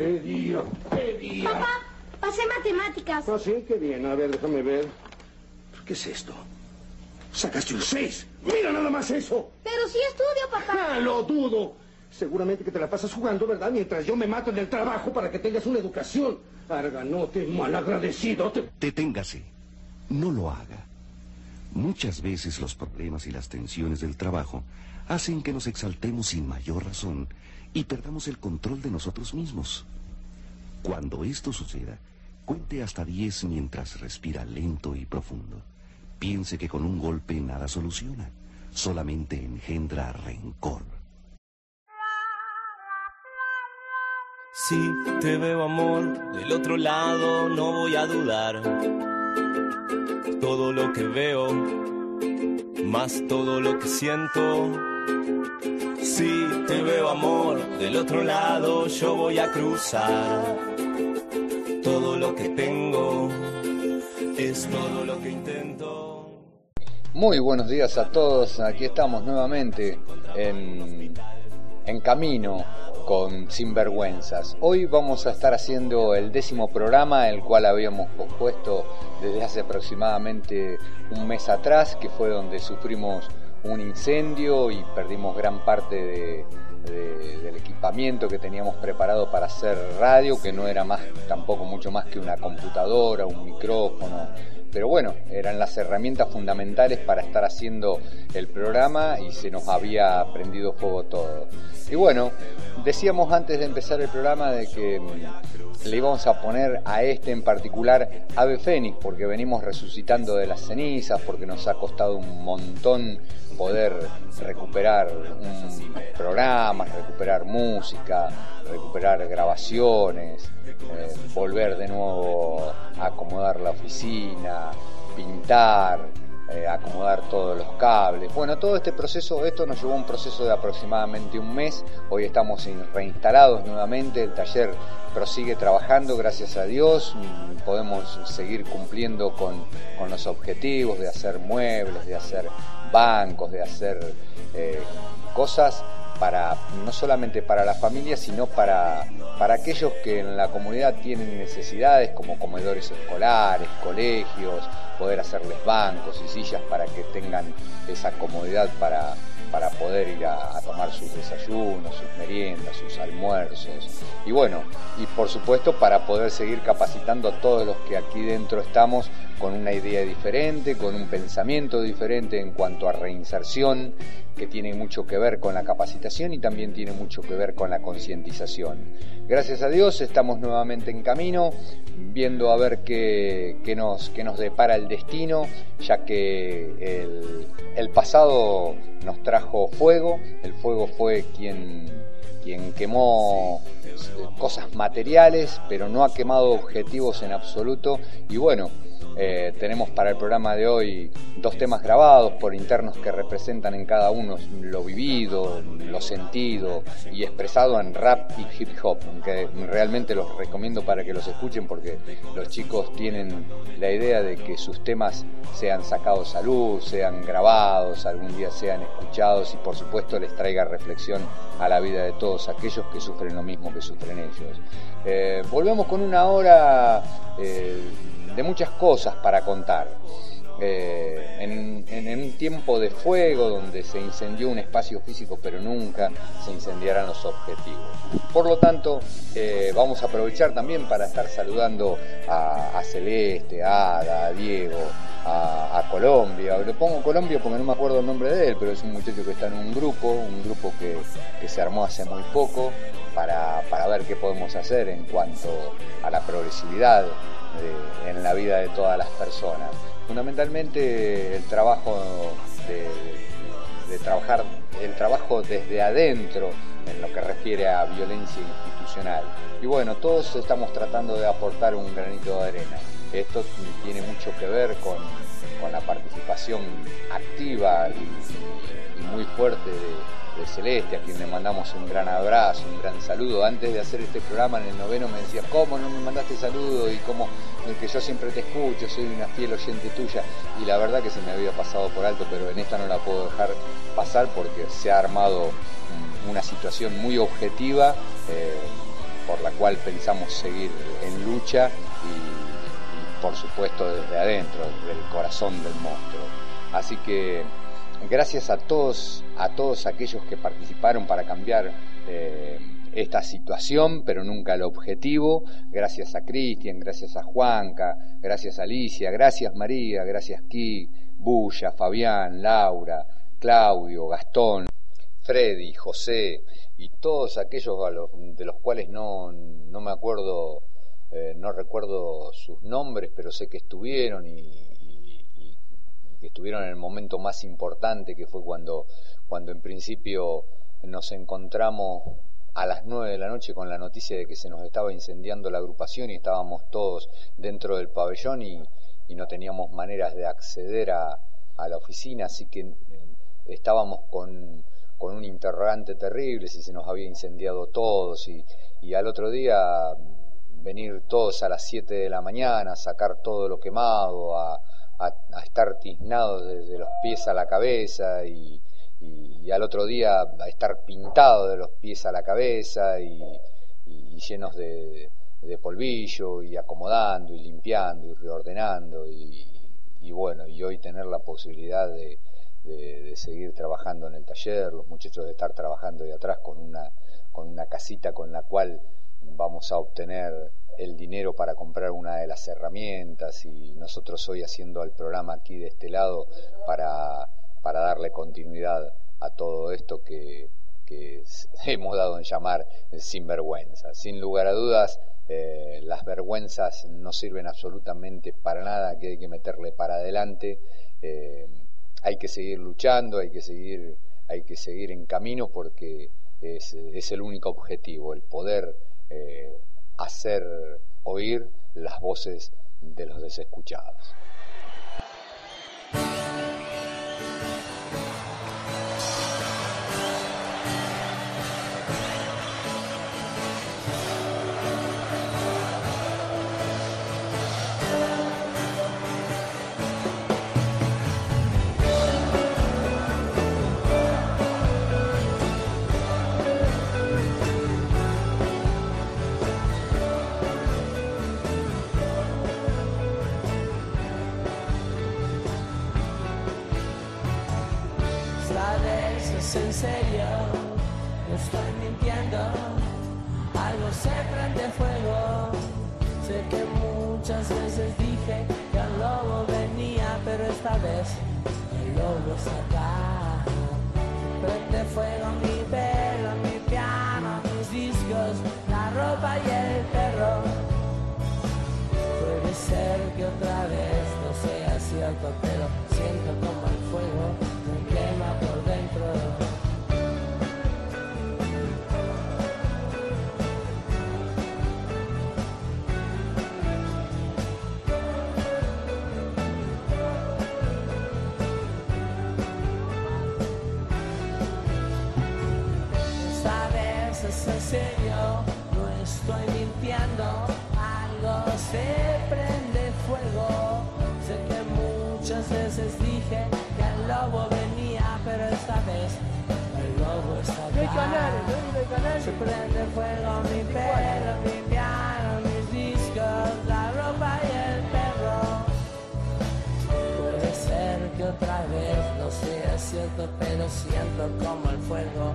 ¿Qué día? ¿Qué día? Papá, pasé matemáticas. Ah, sí, qué bien. A ver, déjame ver. ¿Qué es esto? Sacaste un 6. Mira nada más eso. Pero sí estudio, papá. Ah, lo dudo. Seguramente que te la pasas jugando, ¿verdad? Mientras yo me mato en el trabajo para que tengas una educación. Arganote, malagradecido. Te... Deténgase. No lo haga. Muchas veces los problemas y las tensiones del trabajo hacen que nos exaltemos sin mayor razón y perdamos el control de nosotros mismos. Cuando esto suceda, cuente hasta 10 mientras respira lento y profundo. Piense que con un golpe nada soluciona, solamente engendra rencor. Si te veo amor del otro lado, no voy a dudar. Todo lo que veo, más todo lo que siento. Si te veo amor del otro lado, yo voy a cruzar. Todo lo que tengo es todo lo que intento. Muy buenos días a todos, aquí estamos nuevamente en, en camino con Sinvergüenzas. Hoy vamos a estar haciendo el décimo programa, el cual habíamos pospuesto desde hace aproximadamente un mes atrás, que fue donde sufrimos un incendio y perdimos gran parte de, de, del equipamiento que teníamos preparado para hacer radio, que no era más tampoco mucho más que una computadora, un micrófono, pero bueno, eran las herramientas fundamentales para estar haciendo el programa y se nos había prendido fuego todo. Y bueno, decíamos antes de empezar el programa de que mm, le íbamos a poner a este en particular Ave Fénix, porque venimos resucitando de las cenizas, porque nos ha costado un montón poder recuperar un programa, recuperar música, recuperar grabaciones, eh, volver de nuevo a acomodar la oficina, pintar, eh, acomodar todos los cables. Bueno, todo este proceso, esto nos llevó un proceso de aproximadamente un mes. Hoy estamos reinstalados nuevamente, el taller prosigue trabajando, gracias a Dios. Podemos seguir cumpliendo con, con los objetivos de hacer muebles, de hacer bancos, de hacer eh, cosas para no solamente para la familia, sino para, para aquellos que en la comunidad tienen necesidades como comedores escolares, colegios, poder hacerles bancos y sillas para que tengan esa comodidad para, para poder ir a, a, tomar sus desayunos, sus meriendas, sus almuerzos. Y bueno, y por supuesto para poder seguir capacitando a todos los que aquí dentro estamos con una idea diferente, con un pensamiento diferente en cuanto a reinserción, que tiene mucho que ver con la capacitación y también tiene mucho que ver con la concientización. Gracias a Dios estamos nuevamente en camino, viendo a ver qué, nos, qué nos depara el destino, ya que el, el pasado nos trajo fuego, el fuego fue quien, quien quemó cosas materiales, pero no ha quemado objetivos en absoluto, y bueno, eh, tenemos para el programa de hoy dos temas grabados por internos que representan en cada uno lo vivido, lo sentido y expresado en rap y hip hop, que realmente los recomiendo para que los escuchen porque los chicos tienen la idea de que sus temas sean sacados a luz, sean grabados, algún día sean escuchados y por supuesto les traiga reflexión a la vida de todos aquellos que sufren lo mismo que sufren ellos. Eh, volvemos con una hora... Eh, de muchas cosas para contar. Eh, en, un tiempo de fuego donde se incendió un espacio físico pero nunca se incendiarán los objetivos. Por lo tanto, eh, vamos a aprovechar también para estar saludando a, Celeste, a Ada, a Diego, a, Colombia. Le pongo Colombia porque no me acuerdo el nombre de él, pero es un muchacho que está en un grupo, un grupo que se armó hace muy poco para, para ver qué podemos hacer en cuanto a la progresividad de, en la vida de todas las personas. Fundamentalmente el trabajo de, trabajar, el trabajo desde adentro en lo que refiere a violencia institucional. Y bueno, todos estamos tratando de aportar un granito de arena. Esto tiene mucho que ver con, con la participación activa y, y muy fuerte de, Celeste, a quien le mandamos un gran abrazo, un gran saludo. Antes de hacer este programa en el noveno me decía, ¿cómo no me mandaste saludo? Y cómo que yo siempre te escucho, soy una fiel oyente tuya. Y la verdad que se me había pasado por alto, pero en esta no la puedo dejar pasar porque se ha armado una situación muy objetiva. Eh, por la cual pensamos seguir en lucha y, por supuesto desde adentro, del corazón del monstruo. Así que gracias a todos, a todos aquellos que participaron para cambiar eh, esta situación, pero nunca el objetivo. Gracias a Cristian, gracias a Juanca, gracias a Alicia, gracias María, gracias Ki, Bulla, Fabián, Laura, Claudio, Gastón, Freddy, José y todos aquellos de los cuales no, no me acuerdo, eh, no recuerdo sus nombres, pero sé que estuvieron y, que estuvieron en el momento más importante que fue cuando, cuando en principio nos encontramos a las nueve de la noche con la noticia de que se nos estaba incendiando la agrupación y estábamos todos dentro del pabellón y, no teníamos maneras de acceder a, la oficina, así que estábamos con, con, un interrogante terrible si se nos había incendiado todos y, y al otro día venir todos a las siete de la mañana, sacar todo lo quemado, a, a, estar tiznados desde los pies a la cabeza y, al otro día a estar pintado de los pies a la cabeza y, llenos de, polvillo y acomodando y limpiando y reordenando y, bueno, y hoy tener la posibilidad de, de, seguir trabajando en el taller, los muchachos de estar trabajando ahí atrás con una, con una casita con la cual vamos a obtener el dinero para comprar una de las herramientas y nosotros hoy haciendo el programa aquí de este lado para, darle continuidad a todo esto que, hemos dado en llamar sinvergüenza. Sin lugar a dudas, eh, las vergüenzas no sirven absolutamente para nada, que hay que meterle para adelante, eh, hay que seguir luchando, hay que seguir, hay que seguir en camino porque es el único objetivo, el poder eh, hacer oír las voces de los desescuchados. Serio, no estoy mintiendo, algo se prende fuego. Sé que muchas veces dije que el lobo venía, pero esta vez el lobo está acá. Prende fuego mi pelo, mi piano, mis discos, la ropa y el perro. Puede ser que otra vez no sea cierto, pero siento como Se prende fuego mi pelo, mi piano, mis discos, la ropa y el perro. Puede ser que otra vez no sea cierto, pero siento como el fuego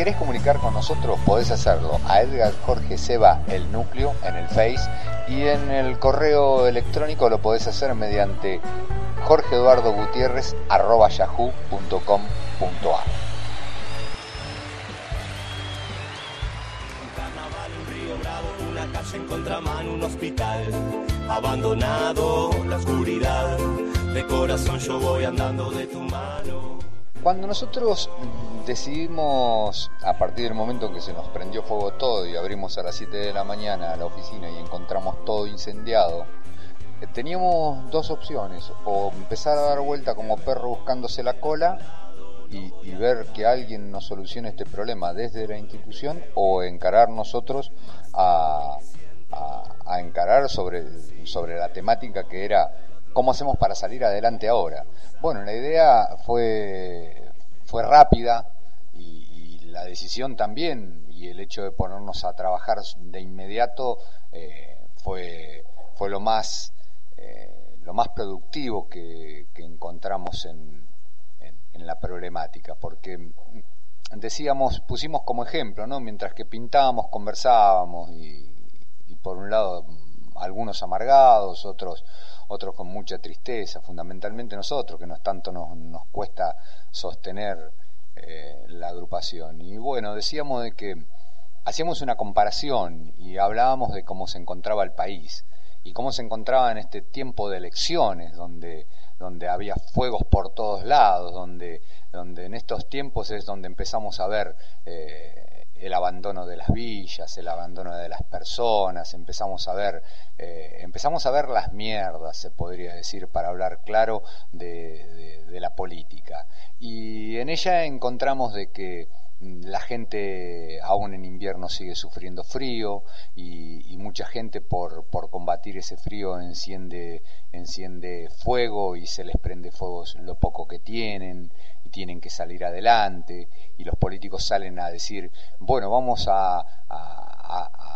querés comunicar con nosotros, podés hacerlo a Edgar Jorge Seba, el núcleo, en el Face, y en el correo electrónico lo podés hacer mediante jorgeeduardogutierrez.yahoo.com.ar una calle en contramano, un hospital abandonado, la oscuridad. De corazón yo voy andando de tu. Cuando nosotros decidimos, a partir del momento en que se nos prendió fuego todo y abrimos a las 7 de la mañana la oficina y encontramos todo incendiado, eh, teníamos dos opciones, o empezar a dar vuelta como perro buscándose la cola y, ver que alguien nos solucione este problema desde la institución, o encarar nosotros a, a encarar sobre, sobre la temática que era cómo hacemos para salir adelante ahora. Bueno, la idea fue, fue rápida y, la decisión también y el hecho de ponernos a trabajar de inmediato eh, fue, fue lo más, eh, lo más productivo que, encontramos en, en, la problemática, porque decíamos, pusimos como ejemplo, ¿no? mientras que pintábamos, conversábamos y por un lado algunos amargados, otros otros con mucha tristeza, fundamentalmente nosotros, que nos tanto nos, nos cuesta sostener eh, la agrupación. Y bueno, decíamos de que hacíamos una comparación y hablábamos de cómo se encontraba el país y cómo se encontraba en este tiempo de elecciones, donde, donde había fuegos por todos lados, donde, donde en estos tiempos es donde empezamos a ver eh, el abandono de las villas, el abandono de las personas, empezamos a ver, eh, empezamos a ver las mierdas, se podría decir, para hablar claro de, la política. Y en ella encontramos de que mm, la gente aún en invierno sigue sufriendo frío y, mucha gente por, por, combatir ese frío enciende, enciende fuego y se les prende fuego lo poco que tienen tienen que salir adelante y los políticos salen a decir, bueno, vamos a,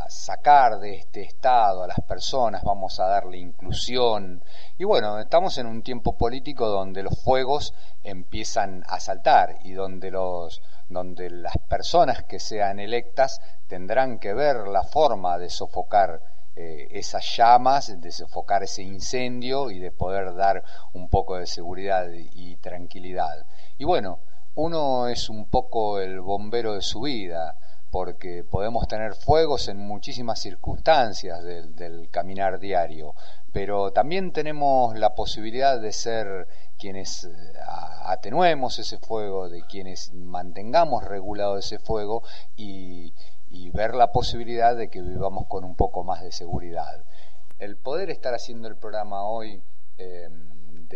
sacar de este estado a las personas, vamos a darle inclusión. Y bueno, estamos en un tiempo político donde los fuegos empiezan a saltar y donde los donde las personas que sean electas tendrán que ver la forma de sofocar eh, esas llamas, de sofocar ese incendio y de poder dar un poco de seguridad y tranquilidad. Y bueno, uno es un poco el bombero de su vida, porque podemos tener fuegos en muchísimas circunstancias del, caminar diario, pero también tenemos la posibilidad de ser quienes eh, atenuemos ese fuego, de quienes mantengamos regulado ese fuego y, ver la posibilidad de que vivamos con un poco más de seguridad. El poder estar haciendo el programa hoy eh,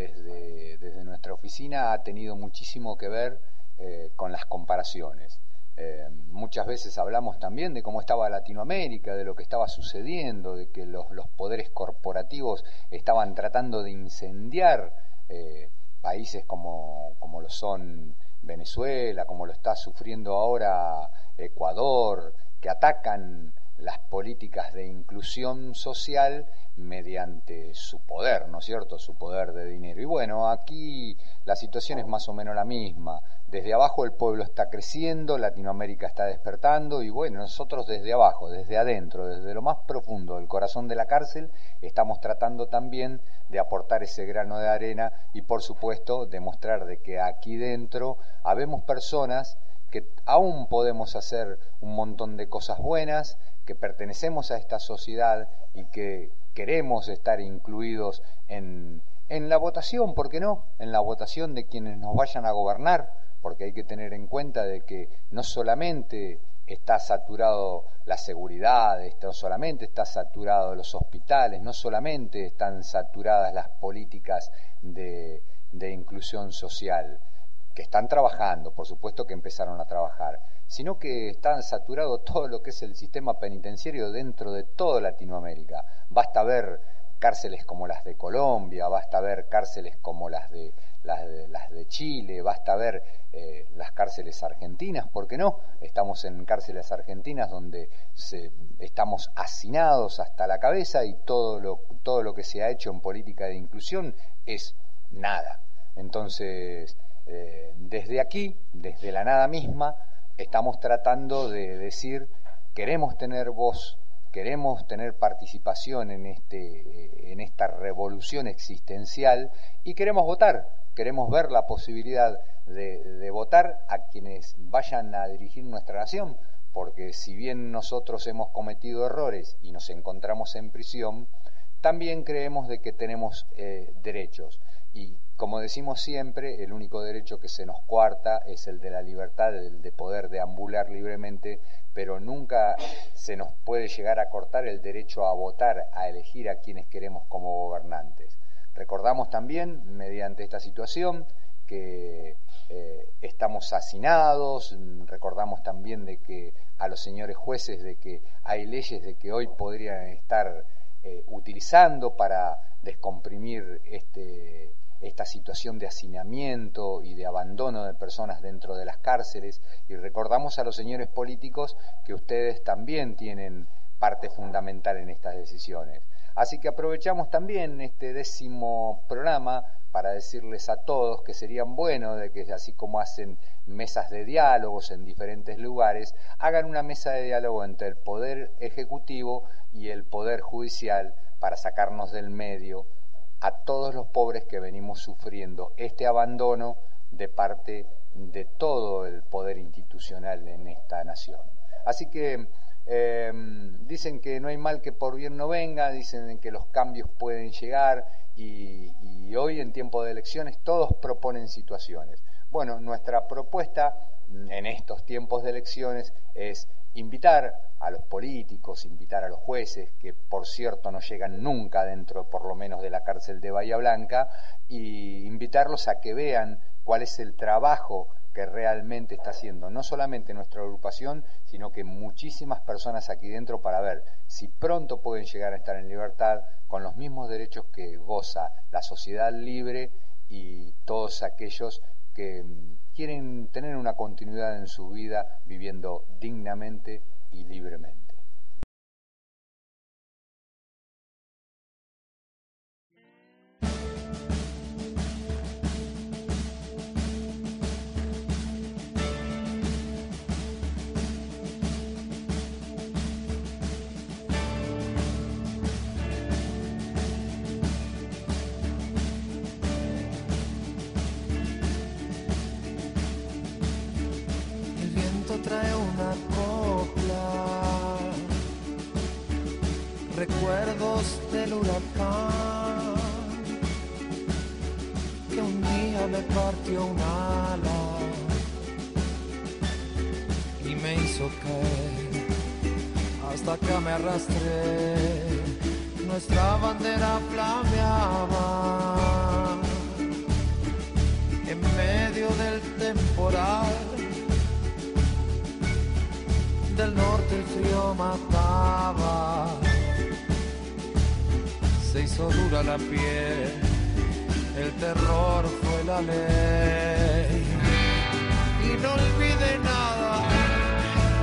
desde, nuestra oficina ha tenido muchísimo que ver eh, con las comparaciones. Eh, muchas veces hablamos también de cómo estaba Latinoamérica, de lo que estaba sucediendo, de que los, poderes corporativos estaban tratando de incendiar eh, países como, como lo son Venezuela, como lo está sufriendo ahora Ecuador, que atacan las políticas de inclusión social mediante su poder, ¿no es cierto? Su poder de dinero. Y bueno, aquí la situación es más o menos la misma. Desde abajo el pueblo está creciendo, Latinoamérica está despertando y bueno, nosotros desde abajo, desde adentro, desde lo más profundo del corazón de la cárcel, estamos tratando también de aportar ese grano de arena y por supuesto demostrar de que aquí dentro habemos personas que aún podemos hacer un montón de cosas buenas, que pertenecemos a esta sociedad y que queremos estar incluidos en, en la votación, ¿por qué no? En la votación de quienes nos vayan a gobernar, porque hay que tener en cuenta de que no solamente está saturado la seguridad, no solamente está saturado los hospitales, no solamente están saturadas las políticas de, de inclusión social, que están trabajando, por supuesto que empezaron a trabajar, sino que están saturado todo lo que es el sistema penitenciario dentro de toda Latinoamérica. Basta ver cárceles como las de Colombia, basta ver cárceles como las de las de, las de Chile, basta ver eh, las cárceles argentinas, ¿por qué no? Estamos en cárceles argentinas donde se, estamos hacinados hasta la cabeza y todo lo, todo lo que se ha hecho en política de inclusión es nada. Entonces, eh, desde aquí, desde la nada misma, estamos tratando de decir, queremos tener voz, queremos tener participación en, este, en esta revolución existencial y queremos votar, queremos ver la posibilidad de, votar a quienes vayan a dirigir nuestra nación, porque si bien nosotros hemos cometido errores y nos encontramos en prisión, también creemos de que tenemos eh, derechos. Y como decimos siempre, el único derecho que se nos cuarta es el de la libertad, el de poder deambular libremente, pero nunca se nos puede llegar a cortar el derecho a votar, a elegir a quienes queremos como gobernantes. Recordamos también, mediante esta situación, que eh, estamos hacinados, recordamos también de que a los señores jueces de que hay leyes de que hoy podrían estar eh, utilizando para descomprimir este, esta situación de hacinamiento y de abandono de personas dentro de las cárceles y recordamos a los señores políticos que ustedes también tienen parte fundamental en estas decisiones. Así que aprovechamos también este décimo programa para decirles a todos que serían buenos de que así como hacen mesas de diálogos en diferentes lugares, hagan una mesa de diálogo entre el poder ejecutivo y el poder judicial para sacarnos del medio a todos los pobres que venimos sufriendo este abandono de parte de todo el poder institucional en esta nación. Así que eh, dicen que no hay mal que por bien no venga, dicen que los cambios pueden llegar y, hoy en tiempo de elecciones todos proponen situaciones. Bueno, nuestra propuesta en estos tiempos de elecciones es invitar a los políticos, invitar a los jueces, que por cierto no llegan nunca dentro por lo menos de la cárcel de Bahía Blanca, y invitarlos a que vean cuál es el trabajo que realmente está haciendo no solamente nuestra agrupación, sino que muchísimas personas aquí dentro para ver si pronto pueden llegar a estar en libertad con los mismos derechos que goza la sociedad libre y todos aquellos que mm, quieren tener una continuidad en su vida viviendo dignamente y libremente. Que un día me partió un ala y me hizo caer hasta que me arrastré. Nuestra bandera flameaba en medio del temporal. Del norte el frío mataba se hizo dura la piel, el terror fue la ley. Y no olvide nada,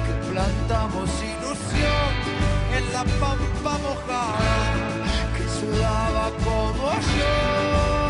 que plantamos ilusión mojada que sudaba como yo.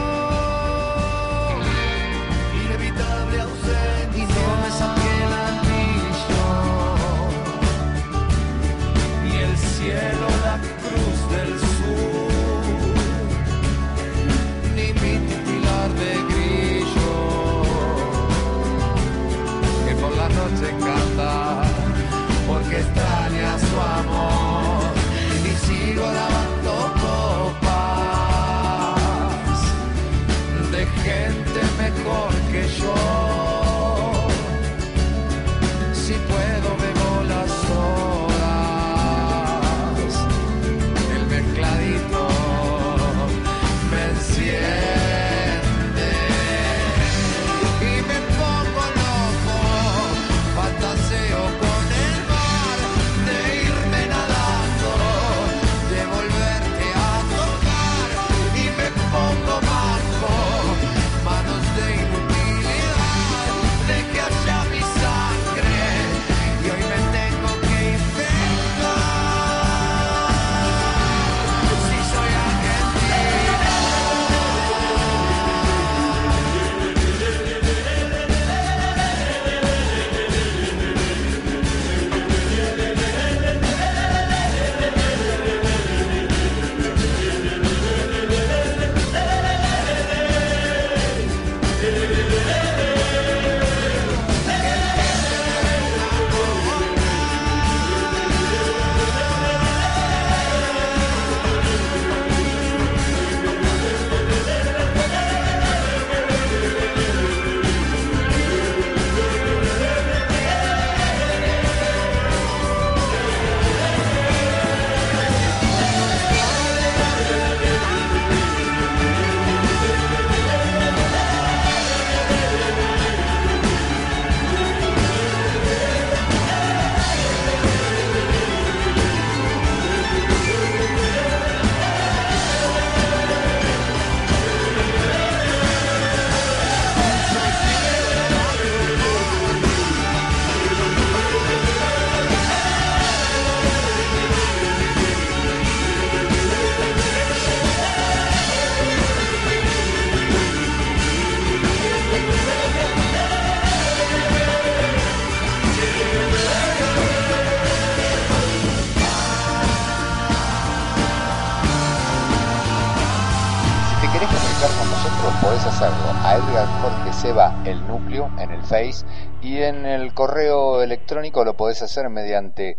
Correo electrónico lo podés hacer mediante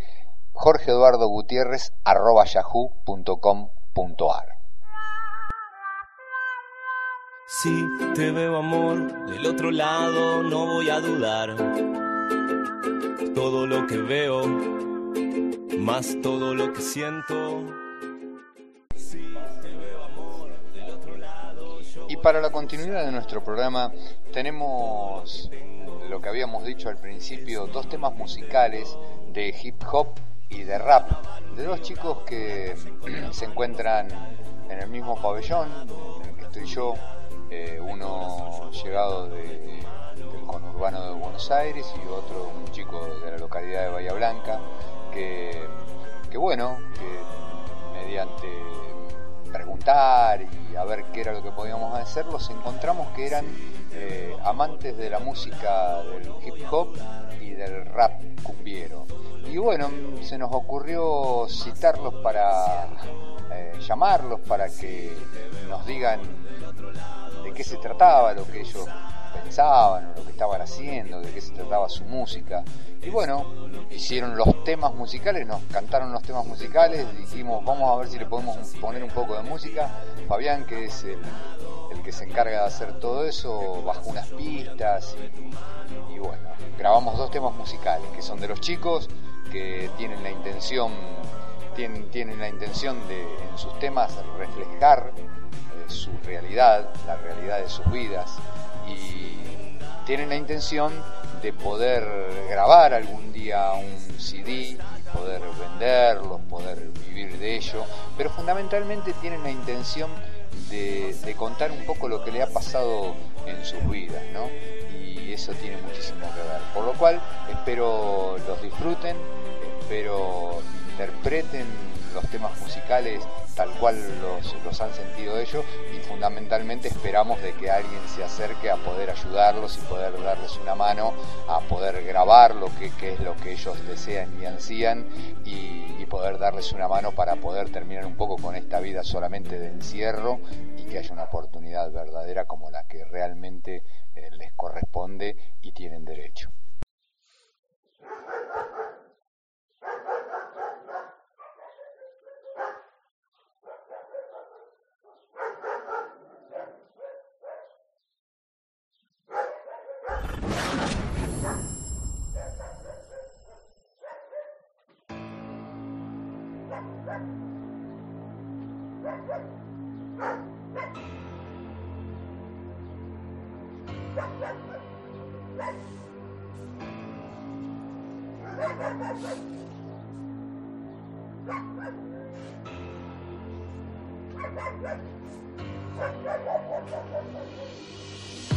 jorgeeduardogutierrez.yahoo.com.ar Si te veo amor del otro lado, no voy a dudar. Todo lo que veo, más todo lo que siento. Si te veo amor del otro lado, yo Y para la continuidad de nuestro programa tenemos lo que habíamos dicho al principio, dos temas musicales de hip hop y de rap, de dos chicos que se encuentran en el mismo pabellón en el que estoy yo, eh, uno llegado de- del conurbano de Buenos Aires y otro un chico de la localidad de Bahía Blanca, que, que bueno, que mediante preguntar y a ver qué era lo que podíamos hacer, los encontramos que eran eh, amantes de la música del hip hop y del rap cumbiero. Y bueno, se nos ocurrió citarlos para eh, llamarlos para que nos digan de qué se trataba lo que ellos pensaban o lo que estaban haciendo, de qué se trataba su música. Y bueno, hicieron los temas musicales, nos cantaron los temas musicales, dijimos vamos a ver si le podemos poner un poco de música. Fabián, que es el, el que se encarga de hacer todo eso, bajó unas pistas y, bueno, grabamos dos temas musicales que son de los chicos que tienen la intención tienen, tienen la intención de en sus temas reflejar eh, su realidad, la realidad de sus vidas y tienen la intención de poder grabar algún día un CD, poder venderlos, poder vivir de ello, pero fundamentalmente tienen la intención de, de contar un poco lo que le ha pasado en sus vidas, ¿no? Y eso tiene muchísimo que ver. Por lo cual espero los disfruten, espero interpreten los temas musicales tal cual los, los han sentido ellos y fundamentalmente esperamos de que alguien se acerque a poder ayudarlos y poder darles una mano a poder grabar lo que, es lo que ellos desean y ansían y, y poder darles una mano para poder terminar un poco con esta vida solamente de encierro y que haya una oportunidad verdadera como la que realmente eh, les corresponde y tienen derecho.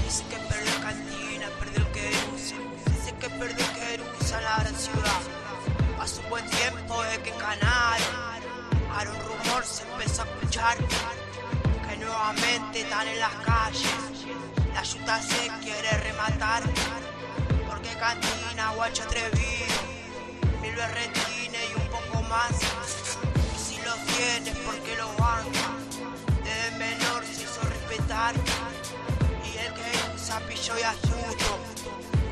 Dice que perdió cantina, perdió el que usa. Dice que perdió que usa la gran ciudad. Un buen tiempo de que ganaron. Escuchar. Que nuevamente están en las calles. La yuta se quiere rematar. Porque cantina, guacho atrevido. Mil berretines y un poco más. Y si los tienes, porque los banca. Desde menor se hizo respetar. Y el que usa pillo y astuto,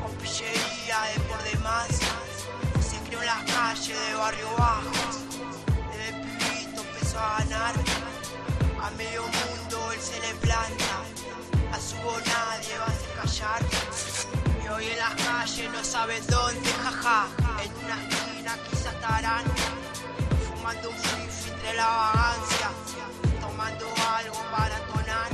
con pillería de por demás, se crió en las calles de barrio bajo. A ganar, a medio mundo él se le planta, a su voz nadie va a hacer callar. Y hoy en las calles no saben dónde, jaja, en una esquina quizás estarán, fumando un fifi entre la vagancia, tomando algo para entonar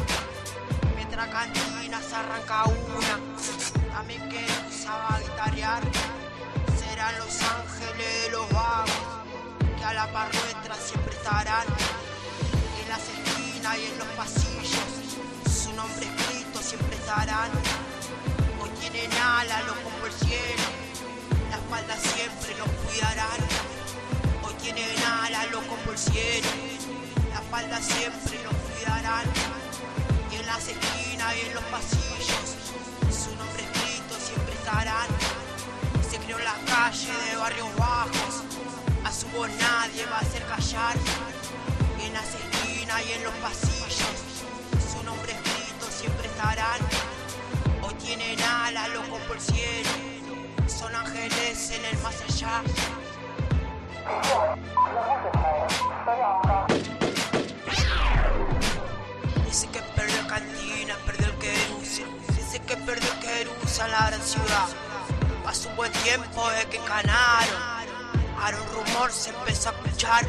mientras cantina se arranca una. También que usaba guitarrear. Serán los ángeles de los vagos a la siempre estarán. En las esquinas y en los pasillos, su nombre escrito siempre estarán. Hoy tienen alas, los como el cielo, la espalda siempre los cuidarán. Hoy tienen alas, los como el cielo, la espalda siempre los cuidarán y en las esquinas y en los pasillos su nombre escrito siempre estarán. Se creó en las calles de barrios bajos, su voz nadie va a hacer callar. En las esquinas y en los pasillos su nombre escrito siempre estarán. Hoy tienen alas locos por el cielo, son ángeles en el más allá. Dice que perdió cantina, perdió el que usa. Dice que perdió el que usa la gran ciudad. Pasó un buen tiempo de que ganaron. Ahora un rumor se empezó a escuchar.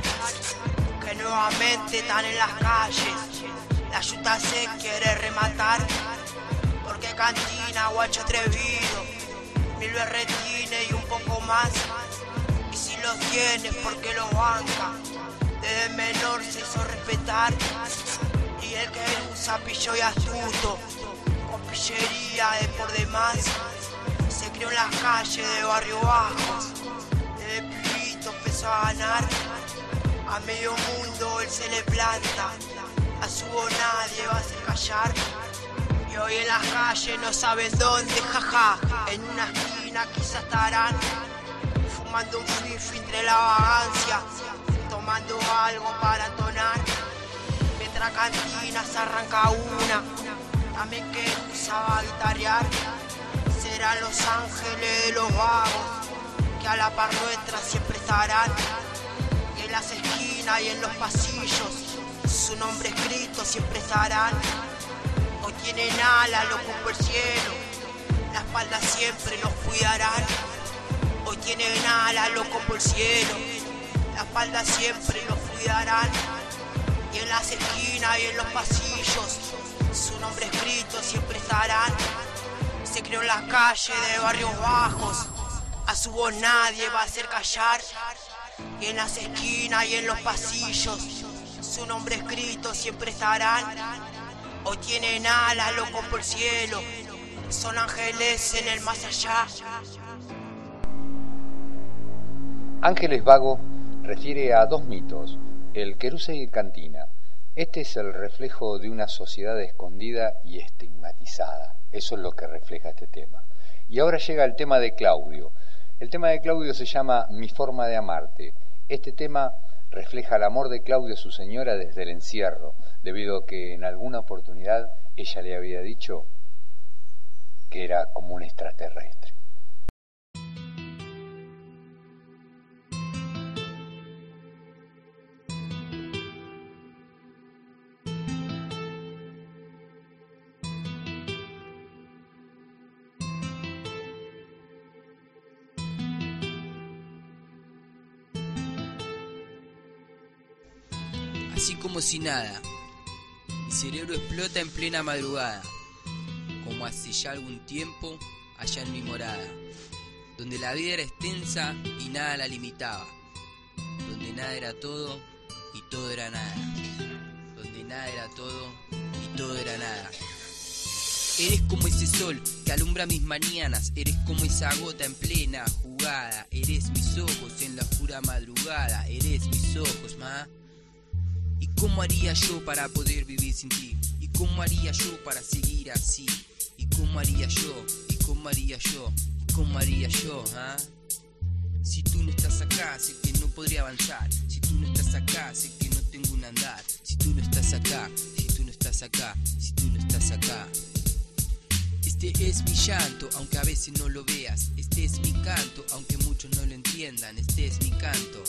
Que nuevamente están en las calles. La yuta se quiere rematar. Porque cantina, guacho atrevido. Mil berretines y un poco más. Y si los tienes, porque los banca. Desde menor se hizo respetar. Y el que usa pillo y astuto, con pillería de por demás, se crió en las calles de barrio bajo. A a medio mundo él se le planta, a su voz nadie va a hacer callar. Y hoy en las calles no saben dónde, jaja, en una esquina quizás estarán, fumando un fifi entre la vagancia, tomando algo para entonar mientras cantina se arranca una. También que usaba guitarrear. Serán los ángeles de los vagos a la par nuestra siempre estarán. En las esquinas y en los pasillos, su nombre escrito siempre estarán. Hoy tienen alas, loco por el cielo, la espalda siempre los cuidarán. Hoy tienen alas, loco por el cielo, la espalda siempre los cuidarán y en las esquinas y en los pasillos su nombre escrito siempre estarán. Se creó en las calles de barrios bajos, a su voz nadie va a hacer callar. Y en las esquinas y en los pasillos su nombre escrito siempre estarán. Hoy tienen alas locos por el cielo, son ángeles en el más allá. Ángeles Vago refiere a dos mitos, el Querusa y el Cantina. Este es el reflejo de una sociedad escondida y estigmatizada. Eso es lo que refleja este tema. Y ahora llega el tema de Claudio. El tema de Claudio se llama Mi forma de amarte. Este tema refleja el amor de Claudio a su señora desde el encierro, debido a que en alguna oportunidad ella le había dicho que era como un extraterrestre. Como si nada, mi cerebro explota en plena madrugada, como hace ya algún tiempo allá en mi morada, donde la vida era extensa y nada la limitaba, donde nada era todo y todo era nada, donde nada era todo y todo era nada. Eres como ese sol que alumbra mis mañanas, eres como esa gota en plena jugada, eres mis ojos en la oscura madrugada, eres mis ojos, ma. ¿Y cómo haría yo para poder vivir sin ti? ¿Y cómo haría yo para seguir así? ¿Y cómo haría yo? ¿Y cómo haría yo? ¿Y cómo haría yo? ah? Si tú no estás acá, sé que no podría avanzar. Si tú no estás acá, sé que no tengo un andar. Si tú no estás acá, si tú no estás acá, si tú no estás acá. Este es mi llanto, aunque a veces no lo veas. Este es mi canto, aunque muchos no lo entiendan. Este es mi canto.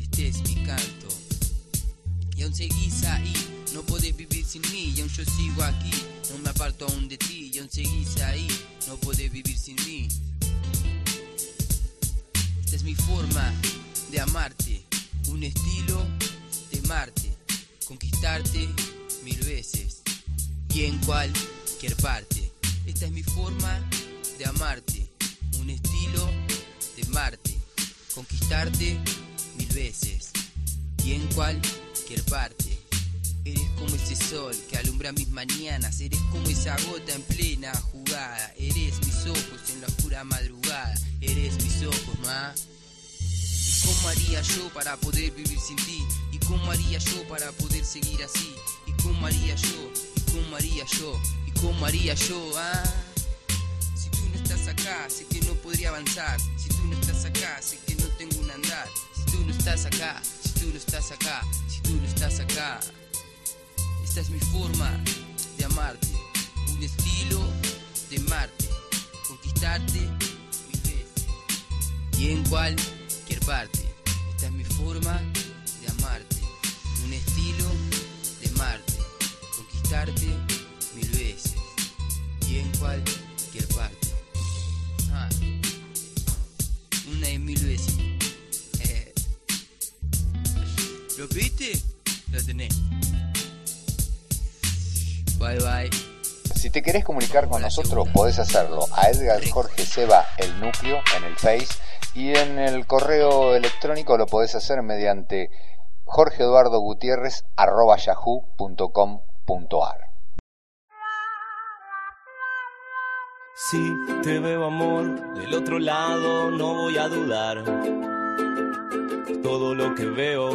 Este es mi canto. Aún seguís ahí, no podés vivir sin mí. Y aún yo sigo aquí, no me aparto aún de ti. Y aún seguís ahí, no podés vivir sin mí. Esta es mi forma de amarte, un estilo de amarte, conquistarte mil veces y en cualquier parte. Esta es mi forma de amarte, un estilo de amarte, conquistarte mil veces y en cualquier parte. Eres como ese sol que alumbra mis mañanas, eres como esa gota en plena jugada, eres mis ojos en la oscura madrugada, eres mis ojos, ma. ¿Y cómo haría yo para poder vivir sin ti? ¿Y cómo haría yo para poder seguir así? ¿Y cómo haría yo? ¿Y cómo haría yo? ¿Y cómo haría yo? Ah? Si tú no estás acá, sé que no podría avanzar. Si tú no estás acá, sé que no tengo un andar. Si tú no estás acá, si tú no estás acá, estás acá. Esta es mi forma de amarte, un estilo de amarte, conquistarte mil veces y en cualquier parte. Esta es mi forma de amarte, un estilo de amarte, conquistarte mil veces y en cualquier parte. Ah, una y mil veces. ¿Lo viste? Lo tenés. Bye bye. Si te querés comunicar con nosotros, podés hacerlo a Edgar Jorge Seba, el núcleo, en el Face, y en el correo electrónico lo podés hacer mediante jorgeeduardogutierrez.yahoo.com.ar. Si te veo amor del otro lado, no voy a dudar. Todo lo que veo,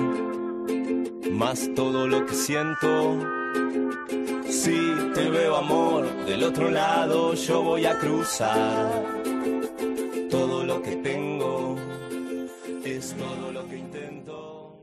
más todo lo que siento. Si te veo amor del otro lado, yo voy a cruzar. Todo lo que tengo es todo lo que intento.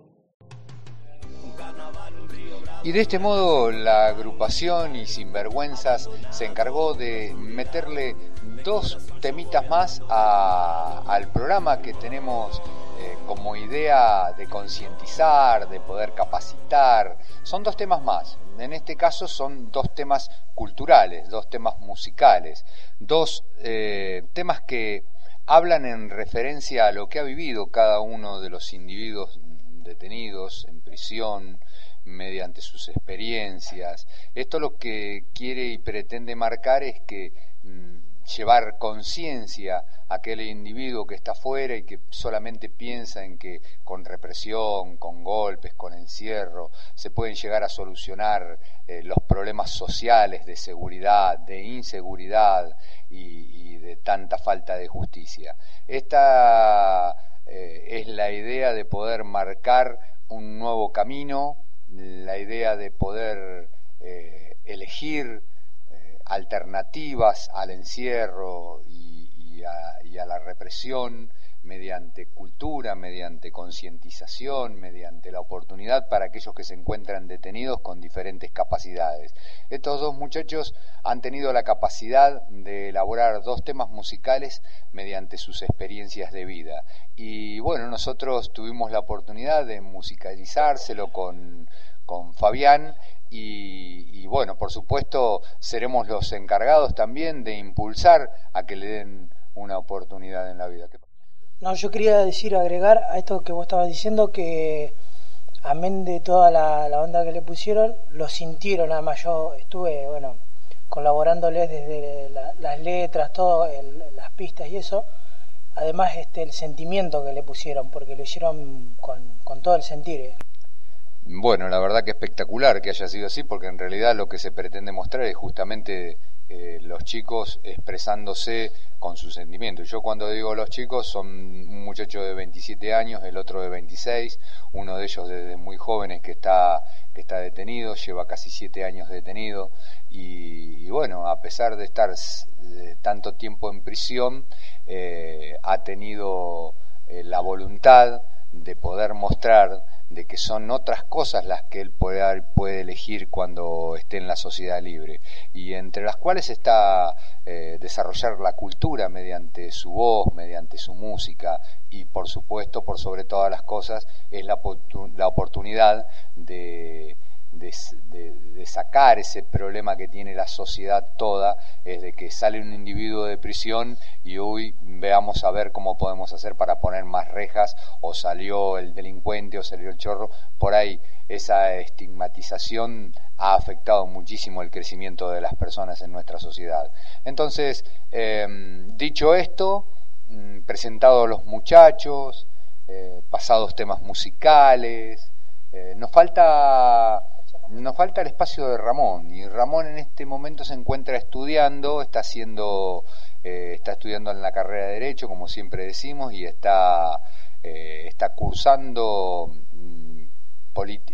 Y de este modo la agrupación y Sinvergüenzas se encargó de meterle dos temitas más a- al programa que tenemos eh, como idea de concientizar, de poder capacitar. Son dos temas más. En este caso son dos temas culturales, dos temas musicales, dos eh, temas que hablan en referencia a lo que ha vivido cada uno de los individuos detenidos en prisión mediante sus experiencias. Esto lo que quiere y pretende marcar es que mm, llevar conciencia a aquel individuo que está afuera y que solamente piensa en que con represión, con golpes, con encierro, se pueden llegar a solucionar eh, los problemas sociales de seguridad, de inseguridad y, de tanta falta de justicia. Esta eh, es la idea de poder marcar un nuevo camino, la idea de poder eh, elegir alternativas al encierro y, a- y a la represión mediante cultura, mediante concientización, mediante la oportunidad para aquellos que se encuentran detenidos con diferentes capacidades. Estos dos muchachos han tenido la capacidad de elaborar dos temas musicales mediante sus experiencias de vida. Y bueno, nosotros tuvimos la oportunidad de musicalizárselo con, con Fabián y, y bueno, por supuesto seremos los encargados también de impulsar a que le den una oportunidad en la vida. ¿Qué No, yo quería decir, agregar a esto que vos estabas diciendo, que amén de toda la, la onda que le pusieron, lo sintieron, además yo estuve, bueno, colaborándoles desde la- las letras, todo, el- las pistas y eso, además este el sentimiento que le pusieron, porque lo hicieron con, con todo el sentir. eh. Bueno, la verdad que espectacular que haya sido así, porque en realidad lo que se pretende mostrar es justamente eh, los chicos expresándose con sus sentimientos. Yo cuando digo los chicos son un muchacho de 27 años, el otro de 26, uno de ellos desde muy jóvenes que está, que está detenido, lleva casi siete años detenido y, y bueno, a pesar de estar tanto tiempo en prisión, eh, ha tenido eh, la voluntad de poder mostrar de que son otras cosas las que él puede, puede elegir cuando esté en la sociedad libre. Y entre las cuales está eh, desarrollar la cultura mediante su voz, mediante su música y por supuesto, por sobre todas las cosas, es la, la oportunidad de, de, sacar ese problema que tiene la sociedad toda, es de que sale un individuo de prisión y hoy veamos a ver cómo podemos hacer para poner más rejas, o salió el delincuente, o salió el chorro, por ahí esa estigmatización ha afectado muchísimo el crecimiento de las personas en nuestra sociedad. Entonces, eh, dicho esto, mm, presentados los muchachos, eh, pasados temas musicales, eh, nos falta nos falta el espacio de Ramón y Ramón en este momento se encuentra estudiando, está haciendo, eh, está estudiando en la carrera de derecho como siempre decimos y está eh, está cursando mm,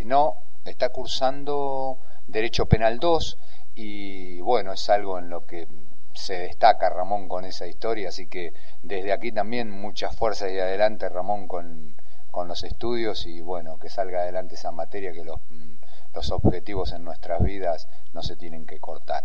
no está cursando derecho penal 2 y bueno es algo en lo que se destaca Ramón con esa historia así que desde aquí también muchas fuerzas y adelante Ramón con con los estudios y bueno que salga adelante esa materia que los mm, los objetivos en nuestras vidas no se tienen que cortar.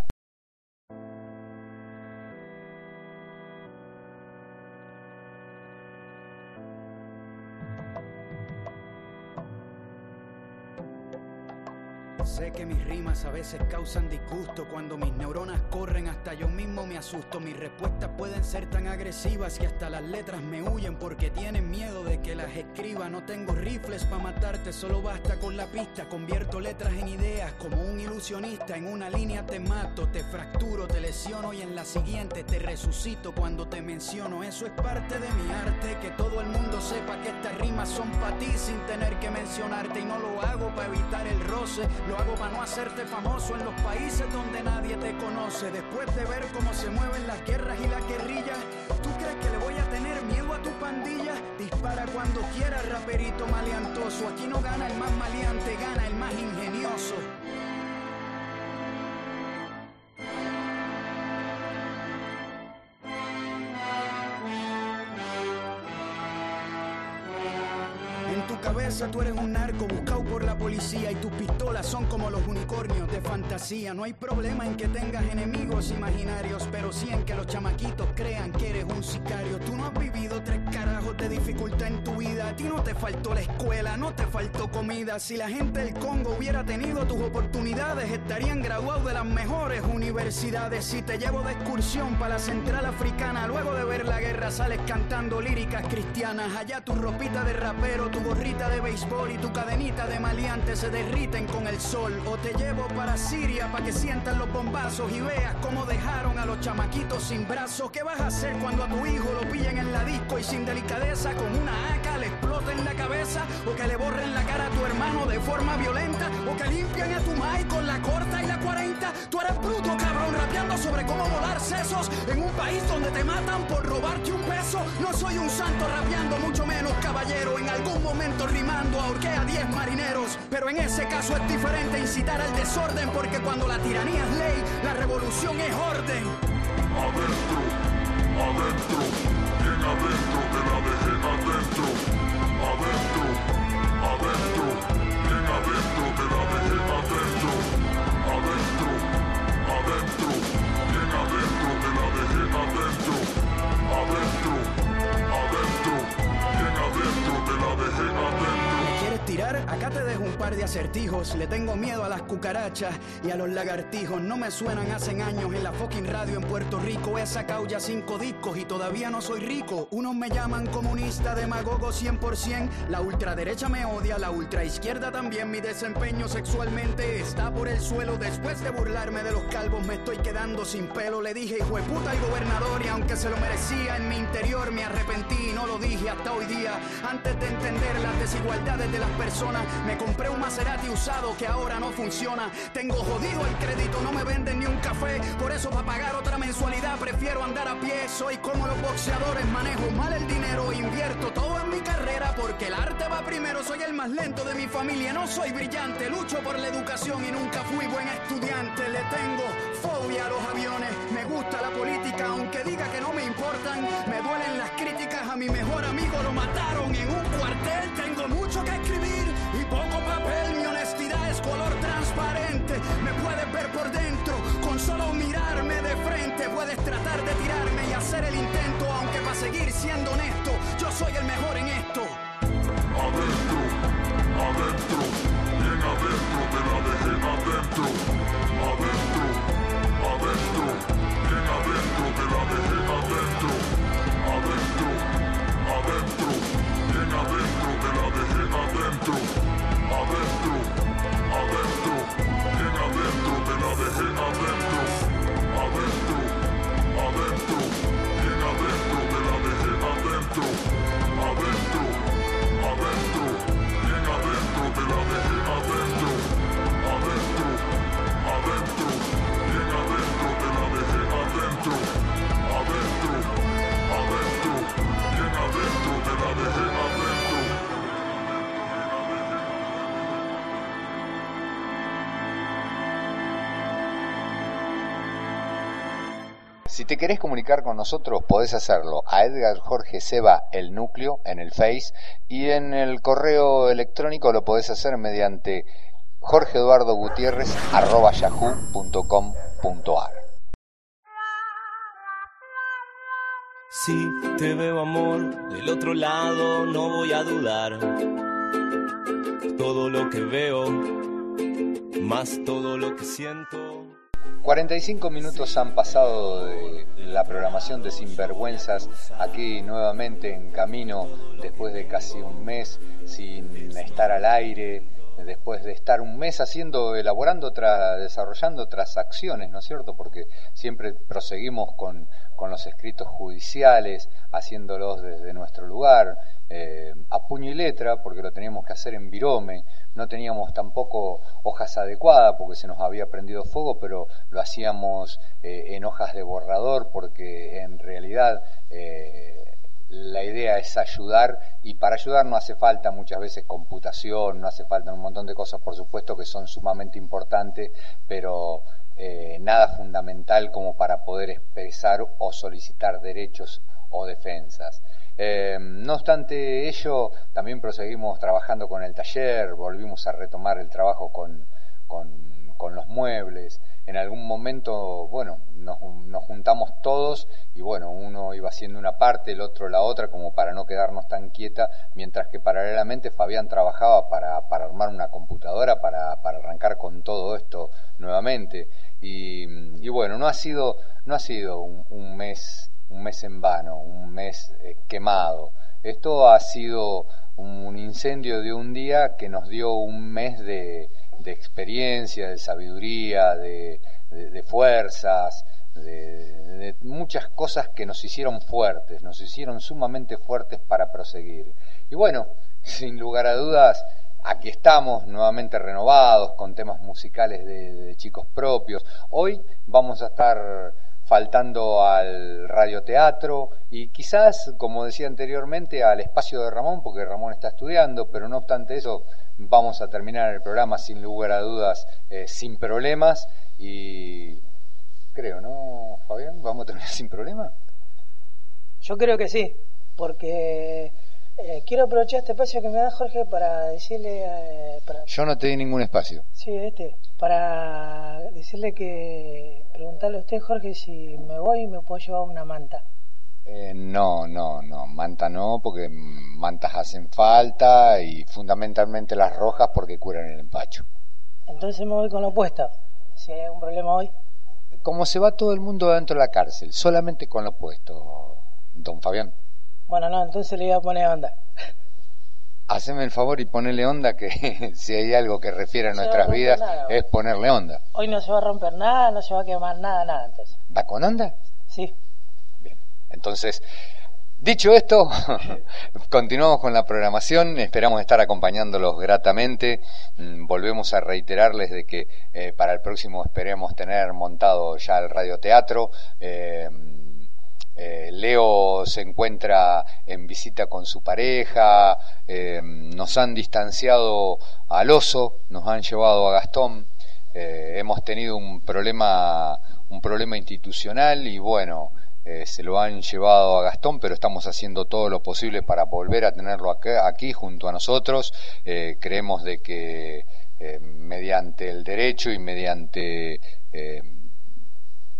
Sé que mis rimas a veces causan disgusto cuando mis neuronas corren hasta yo mismo me asusto. Mis respuestas pueden ser tan agresivas que hasta las letras me huyen porque tienen miedo de que las escriba. No tengo rifles para matarte, solo basta con la pista. Convierto letras en ideas como un ilusionista. En una línea te mato, te fracturo, te lesiono y en la siguiente te resucito cuando te menciono. Eso es parte de mi arte, que todo el mundo sepa que estas rimas son para ti sin tener que mencionarte. Y no lo hago para evitar el roce, hago para no hacerte famoso en los países donde nadie te conoce. Después de ver cómo se mueven las guerras y las guerrillas, ¿tú crees que le voy a tener miedo a tu pandilla? Dispara cuando quieras, raperito maleantoso. Aquí no gana el más maleante, gana el más ingenioso. Cabeza tú eres un narco buscado por la policía y tus pistolas son como los unicornios de fantasía. No hay problema en que tengas enemigos imaginarios, pero sí en que los chamaquitos crean que eres un sicario. Tú no has vivido tres carajos de dificultad en tu vida. A ti no te faltó la escuela, no te faltó comida. Si la gente del Congo hubiera tenido tus oportunidades, estarían graduados de las mejores universidades. Si te llevo de excursión para la central africana, luego de ver la guerra sales cantando líricas cristianas. Allá tu ropita de rapero, tu gorrita de béisbol y tu cadenita de maleante se derriten con el sol. O te llevo para Siria para que sientan los bombazos y veas cómo dejaron a los chamaquitos sin brazos. ¿Qué vas a hacer cuando a tu hijo lo pillen en la disco y sin delicadeza con una La cabeza? O que le borren la cara a tu hermano de forma violenta? O que limpian a tu mai con la corta y la 40? Tú eres bruto, cabrón, rapeando sobre cómo volar sesos en un país donde te matan por robarte un peso. No soy un santo rapeando, mucho menos caballero. En algún momento rimando ahorqué a 10 marineros. Pero en ese caso es diferente incitar al desorden, porque cuando la tiranía es ley, la revolución es orden. Adentro, adentro Acá te dejo un par de acertijos. Le tengo miedo a las cucarachas y a los lagartijos. No me suenan hacen años en la fucking radio en Puerto Rico. He sacado ya cinco discos y todavía no soy rico. Unos me llaman comunista, demagogo 100%. La ultraderecha me odia, la ultraizquierda también. Mi desempeño sexualmente está por el suelo. Después de burlarme de los calvos, me estoy quedando sin pelo. Le dije, hijo de puta al gobernador, y aunque se lo merecía, en mi interior me arrepentí y no lo dije hasta hoy día. Antes de entender las desigualdades de las personas, me compré un Maserati usado que ahora no funciona. Tengo jodido el crédito, no me venden ni un café. Por eso, para pagar otra mensualidad, prefiero andar a pie. Soy como los boxeadores, manejo mal el dinero, invierto todo en mi carrera porque el arte va primero. Soy el más lento de mi familia, no soy brillante. Lucho por la educación y nunca fui buen estudiante. Le tengo fobia a los aviones, me gusta la política, aunque diga que no me importan. Me duelen las críticas, a mi mejor amigo lo mataron en un cuartel. Tengo mucho que escribir poco papel. Mi honestidad es color transparente. Me puedes ver por dentro con solo mirarme de frente. Puedes tratar de tirarme y hacer el intento, aunque para seguir siendo honesto, yo soy el mejor en esto. Adentro, adentro, bien adentro de la dejé adentro. Adentro, adentro, bien adentro de la dejé. Adentro, Si te querés comunicar con nosotros, podés hacerlo a Edgar Jorge Seba El Núcleo en el Face y en el correo electrónico lo podés hacer mediante jorgeeduardogutierrez.yahoo.com.ar Si te veo amor del otro lado, no voy a dudar. Todo lo que veo, más todo lo que siento. 45 minutos han pasado de la programación de Sinvergüenzas aquí nuevamente en camino después de casi un mes sin estar al aire, después de estar un mes haciendo, elaborando, tra- desarrollando otras acciones, ¿no es cierto? Porque siempre proseguimos con, con los escritos judiciales, haciéndolos desde nuestro lugar, eh, a puño y letra, porque lo teníamos que hacer en virome, no teníamos tampoco hojas adecuadas porque se nos había prendido fuego, pero lo hacíamos eh, en hojas de borrador porque en realidad eh, la idea es ayudar y para ayudar no hace falta muchas veces computación, no hace falta un montón de cosas, por supuesto que son sumamente importantes, pero eh, nada fundamental como para poder expresar o solicitar derechos o defensas. Eh, no obstante ello, también proseguimos trabajando con el taller, volvimos a retomar el trabajo con, con, con los muebles. En algún momento, bueno, nos, nos juntamos todos y bueno, uno iba haciendo una parte, el otro la otra, como para no quedarnos tan quieta, mientras que paralelamente Fabián trabajaba para, para armar una computadora, para, para arrancar con todo esto nuevamente. Y, bueno, no ha sido, no ha sido un, un mes un mes en vano, un mes eh, quemado. Esto ha sido un incendio de un día que nos dio un mes de, de experiencia, de sabiduría, de, de- fuerzas, de, muchas cosas que nos hicieron fuertes, nos hicieron sumamente fuertes para proseguir. Y bueno, sin lugar a dudas, aquí estamos nuevamente renovados con temas musicales de chicos propios. Hoy vamos a estar faltando al radioteatro y quizás, como decía anteriormente, al espacio de Ramón, porque Ramón está estudiando, pero no obstante eso, vamos a terminar el programa sin lugar a dudas, eh, sin problemas y creo, ¿no, Fabián? ¿Vamos a terminar sin problemas? Yo creo que sí, porque eh, quiero aprovechar este espacio que me da Jorge para decirle, eh, para, Yo no te di ningún espacio. sí, este, para decirle que preguntarle a usted Jorge si me voy y me puedo llevar una manta. Eh, no, no, no, manta no, porque mantas hacen falta y fundamentalmente las rojas porque curan el empacho. Entonces me voy con lo opuesto. Si hay algún problema hoy, Como se va todo el mundo dentro de la cárcel, solamente con lo puesto, don Fabián. Bueno, no, entonces le voy a poner onda. Haceme el favor y ponele onda que si hay algo que refiere a No nuestras a vidas nada. es ponerle onda. Hoy no se va a romper nada, no se va a quemar nada, nada, entonces. ¿Va con onda? Sí. Entonces, dicho esto, continuamos con la programación, esperamos estar acompañándolos gratamente, Mm, volvemos a reiterarles de que eh, para el próximo esperemos tener montado ya el radioteatro. Eh, eh, Leo se encuentra en visita con su pareja, eh, nos han distanciado al oso, nos han llevado a Gastón, eh, hemos tenido un problema, un problema institucional y bueno, se lo han llevado a Gastón, pero estamos haciendo todo lo posible para volver a tenerlo aquí junto a nosotros. Creemos de que mediante el derecho y mediante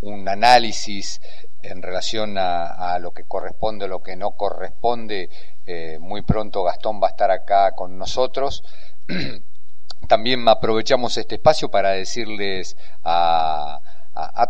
un análisis en relación a, lo que corresponde lo que no corresponde, eh, muy pronto Gastón va a estar acá con nosotros. También aprovechamos este espacio para decirles a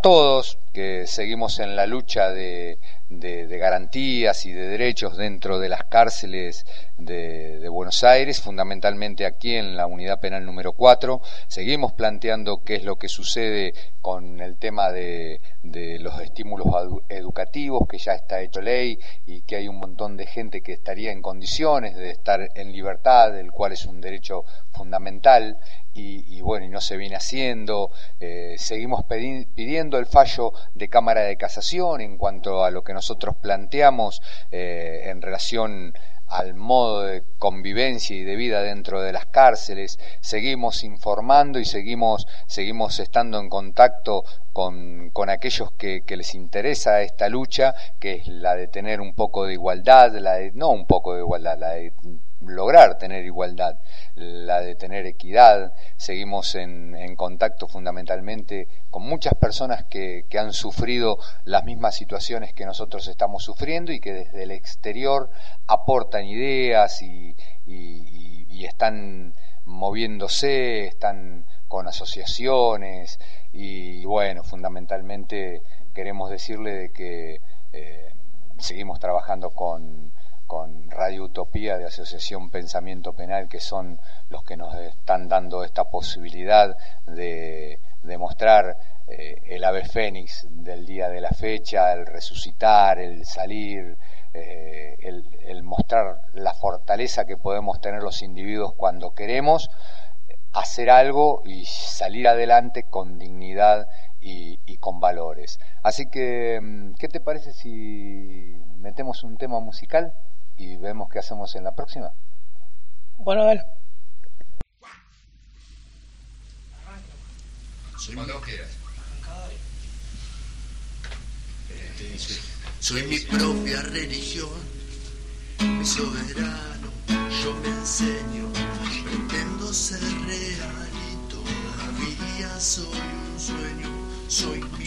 todos que seguimos en la lucha de, de- garantías y de derechos dentro de las cárceles de, de Buenos Aires, fundamentalmente aquí en la unidad penal número 4. Seguimos planteando qué es lo que sucede con el tema de, de los estímulos educativos, que ya está hecho ley y que hay un montón de gente que estaría en condiciones de estar en libertad, el cual es un derecho fundamental y, bueno, y no se viene haciendo. Eh, seguimos pidiendo el fallo de Cámara de Casación en cuanto a lo que nosotros planteamos eh, en relación al modo de convivencia y de vida dentro de las cárceles, seguimos informando y seguimos, seguimos estando en contacto con, con aquellos que, que les interesa esta lucha, que es la de tener un poco de igualdad, la de, no un poco de igualdad, la de lograr tener igualdad, la de tener equidad. Seguimos en, en contacto fundamentalmente con muchas personas que, han sufrido las mismas situaciones que nosotros estamos sufriendo y que desde el exterior aportan ideas y están moviéndose, están con asociaciones y bueno, fundamentalmente queremos decirle de que eh, seguimos trabajando con, con Radio Utopía de Asociación Pensamiento Penal, que son los que nos están dando esta posibilidad de, de mostrar eh, el ave fénix del día de la fecha, el resucitar, el salir, eh, el, el mostrar la fortaleza que podemos tener los individuos cuando queremos hacer algo y salir adelante con dignidad y, y con valores. Así que, mm, ¿qué te parece si metemos un tema musical y vemos qué hacemos en la próxima? Bueno, a ver. Cuando quieras. Soy mi propia religión, mi soberano, yo me enseño, pretendo ser real y todavía soy un sueño, soy mi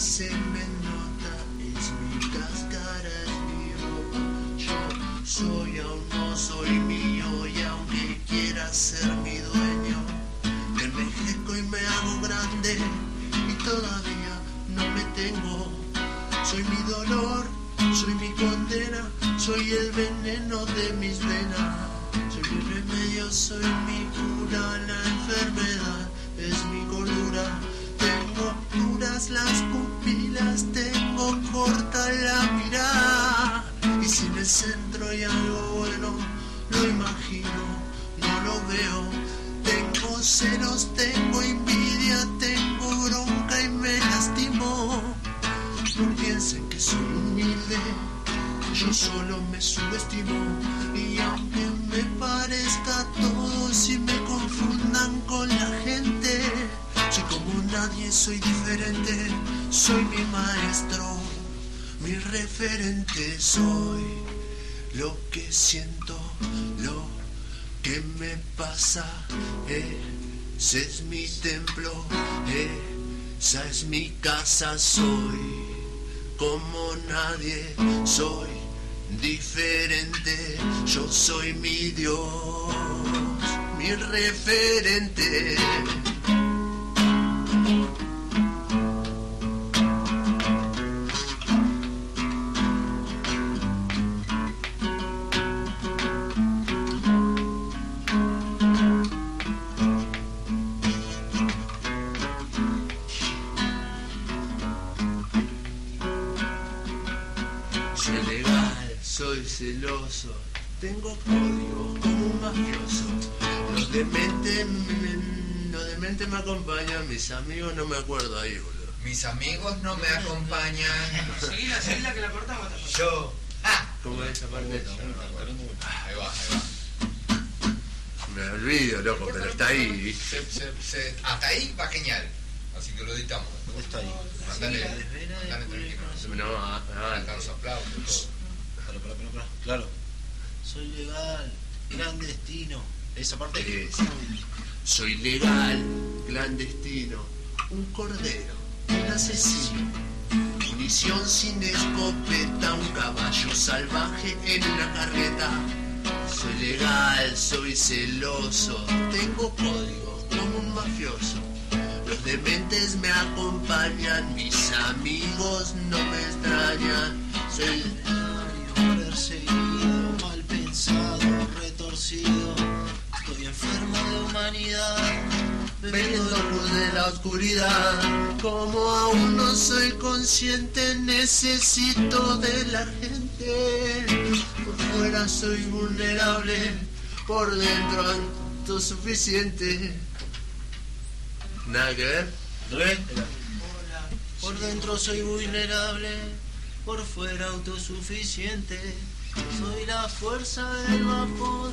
se me nota, es mi cáscara, es mi ropa, yo soy aún no soy mío y aunque quiera ser mi dueño, me envejezco y me hago grande y todavía no me tengo. Soy mi dolor, soy mi condena, soy el veneno de mis venas. Soy mi remedio, soy mi cura, la enfermedad es mi cordura. Tengo duras las tengo corta la mirada. Y si el centro hay algo bueno, lo imagino, no lo veo. Tengo celos, tengo envidia, tengo bronca y me lastimo. No piensen que soy humilde, yo solo me subestimo. Y aunque me parezca todo, si me confundan con la gente, nadie, soy diferente, soy mi maestro, mi referente, soy lo que siento, lo que me pasa. Ese es mi templo, esa es mi casa, soy como nadie, soy diferente, yo soy mi Dios, mi referente. Tengo código como un mafioso. Los dementes, me- los dementes me acompañan, mis amigos no me acuerdo ahí, boludo. Mis amigos no me acompañan. Seguila, seguila que la cortamos. Yo. ¿Cómo es esa parte? Ahí va, ahí va. Me olvido, loco, pero está ahí. Se- se- se- hasta ahí va genial. Así que lo editamos. Está ahí. Mándale, mándale tranquilo. No, ah, ah, Están los aplausos, pará, pará. Claro. Soy legal, clandestino. Esa parte. Eh, Soy legal, clandestino, un cordero, un asesino. Munición sin escopeta, un caballo salvaje en una carreta. Soy legal, soy celoso, tengo código como un mafioso. Los dementes me acompañan, mis amigos no me extrañan. Soy perseguido, mal pensado, Estoy enfermo de humanidad. Bebiendo luz de la oscuridad, como aún no soy consciente, necesito de la gente. Por fuera soy vulnerable, por dentro autosuficiente. Nada que ver. Por dentro soy vulnerable, por fuera autosuficiente. Soy la fuerza del vapor.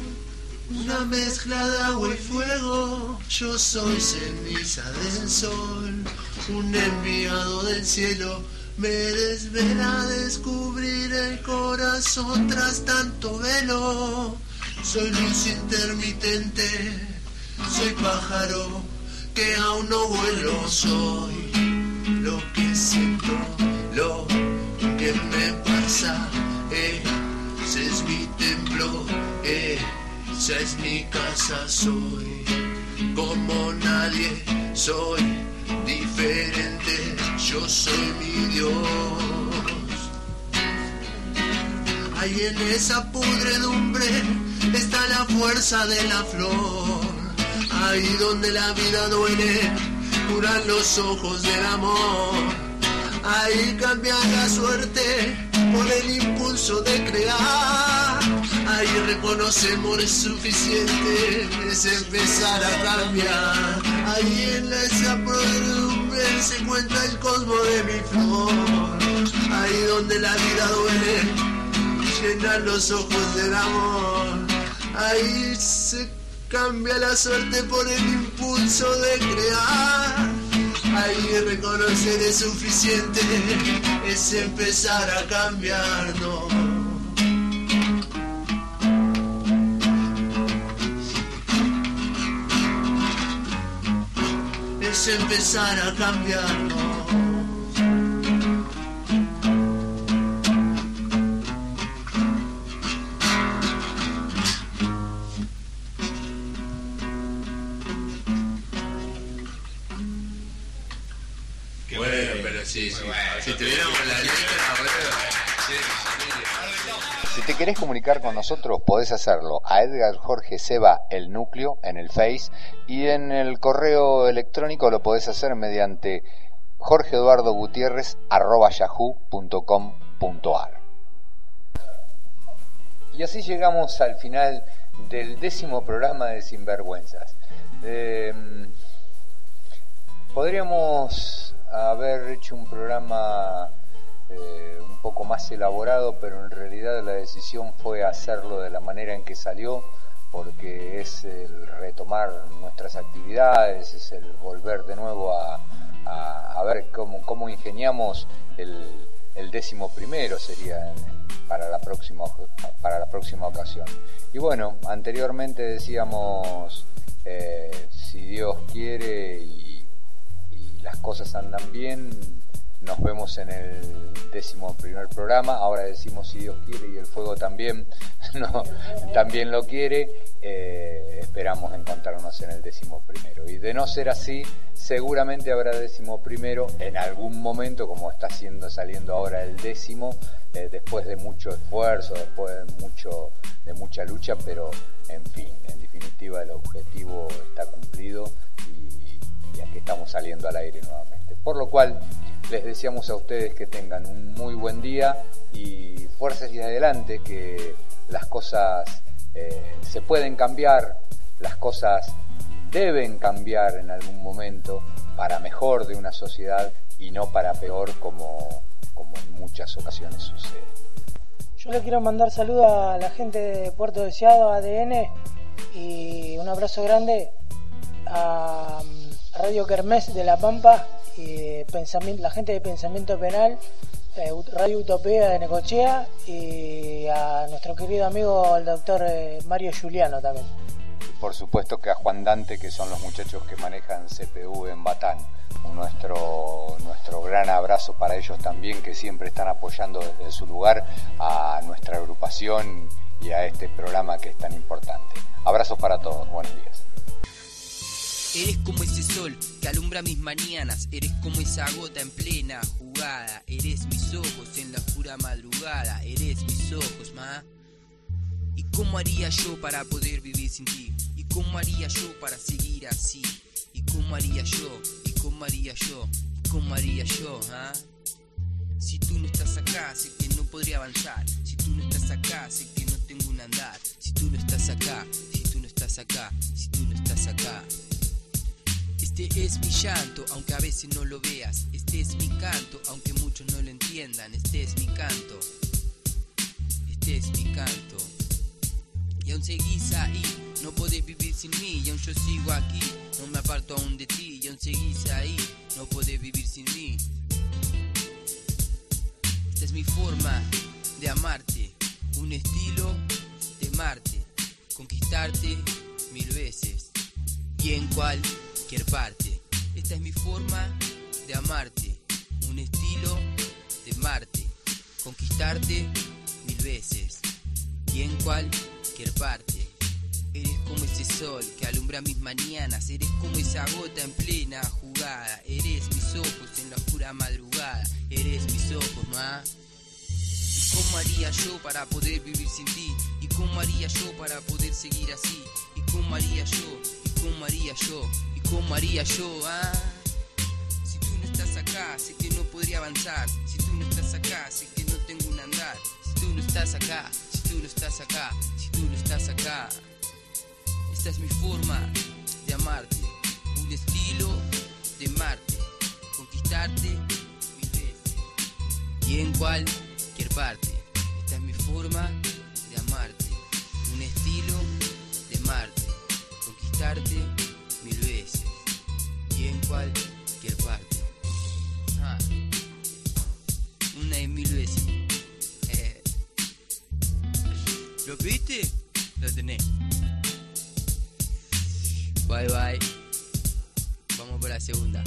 Una mezcla de agua y fuego, yo soy ceniza del sol, un enviado del cielo, me desvela descubrir el corazón tras tanto velo. Soy luz intermitente, soy pájaro que aún no vuelo, soy lo que siento, lo que me pasa, ese esa es mi casa, soy como nadie, soy diferente, yo soy mi Dios. Ahí en esa pudredumbre está la fuerza de la flor. Ahí donde la vida duele, curan los ojos del amor. Ahí cambia la suerte por el impulso de crear. Ahí reconocemos es suficiente, es empezar a cambiar. Ahí en esa podredumbre se encuentra el cosmos de mi flor. Ahí donde la vida duele, llenan los ojos del amor. Ahí se cambia la suerte por el impulso de crear. Ahí reconocer es suficiente, es empezar a cambiar, no. Es empezar a cambiar, sí. Si tuviéramos la letra, Si te querés comunicar con nosotros, podés hacerlo a Edgar Jorge Seba El Núcleo en el Face y en el correo electrónico lo podés hacer mediante jorgeeduardogutierrez.yahoo.com.ar Y así llegamos al final del décimo programa de Sinvergüenzas. Eh, podríamos haber hecho un programa eh, un poco más elaborado, pero en realidad la decisión fue hacerlo de la manera en que salió, porque es el retomar nuestras actividades, es el volver de nuevo a, a- ver cómo, cómo ingeniamos el, el décimo primero, sería para la, próxima, para la próxima ocasión. Y bueno, anteriormente decíamos, eh, si Dios quiere y las cosas andan bien, nos vemos en el décimo primer programa. Ahora decimos si Dios quiere y el fuego también, también lo quiere. eh, esperamos encontrarnos en el décimo primero. Y de no ser así, seguramente habrá décimo primero en algún momento, como está siendo saliendo ahora el décimo, eh, después de mucho esfuerzo, después de mucho de mucha lucha, pero en fin, en definitiva el objetivo está cumplido y, y aquí estamos saliendo al aire nuevamente. Por lo cual les deseamos a ustedes que tengan un muy buen día y fuerzas y adelante, que las cosas eh, se pueden cambiar, las cosas deben cambiar en algún momento para mejor de una sociedad y no para peor como, como en muchas ocasiones sucede. Yo le quiero mandar saludos a la gente de Puerto Deseado, ADN, y un abrazo grande a Radio Kermés de La Pampa, pensamiento, la gente de Pensamiento Penal, eh, Radio Utopía de Necochea, y a nuestro querido amigo el doctor eh, Mario Juliano también. Por supuesto que a Juan Dante, que son los muchachos que manejan CPU en Batán. Nuestro, nuestro gran abrazo para ellos también, que siempre están apoyando desde su lugar a nuestra agrupación y a este programa que es tan importante. Abrazos para todos, buenos días. Eres como ese sol que alumbra mis mañanas, eres como esa gota en plena jugada, eres mis ojos en la oscura madrugada, eres mis ojos, ma. ¿Y cómo haría yo para poder vivir sin ti? ¿Y cómo haría yo para seguir así? ¿Y cómo haría yo? ¿Y cómo haría yo? ¿Y cómo haría yo, ah? Si tú no estás acá, sé que no podría avanzar. Si tú no estás acá, sé que no tengo un andar. Si tú no estás acá, si tú no estás acá, si tú no estás acá. Este es mi llanto, aunque a veces no lo veas. Este es mi canto, aunque muchos no lo entiendan. Este es mi canto. Este es mi canto. Y aún seguís ahí, no podés vivir sin mí. Y aún yo sigo aquí, no me aparto aún de ti. Y aún seguís ahí, no podés vivir sin mí. Esta es mi forma de amarte, un estilo de amarte, conquistarte mil veces y en cualquier parte. Esta es mi forma de amarte, un estilo de amarte, conquistarte mil veces y en cualquier parte. Eres como ese sol que alumbra mis mañanas, eres como esa gota en plena jugada, eres mis ojos en la oscura madrugada, eres mis ojos, ma. ¿Y cómo haría yo para poder vivir sin ti? ¿Y cómo haría yo para poder seguir así? ¿Y cómo haría yo? ¿Y cómo haría yo? ¿Y cómo haría yo? Ah? Si tú no estás acá, sé que no podría avanzar. Si tú no estás acá, sé que no tengo un andar. Si tú no estás acá, si tú no estás acá, si tú no estás acá. Esta es mi forma de amarte, un estilo de amarte, conquistarte mil veces y en cualquier parte. Esta es mi forma de amarte, un estilo de amarte, conquistarte cualquier parte. Ah, una y mil veces. Eh. ¿Lo viste? Lo tenés. Bye bye. Vamos por la segunda.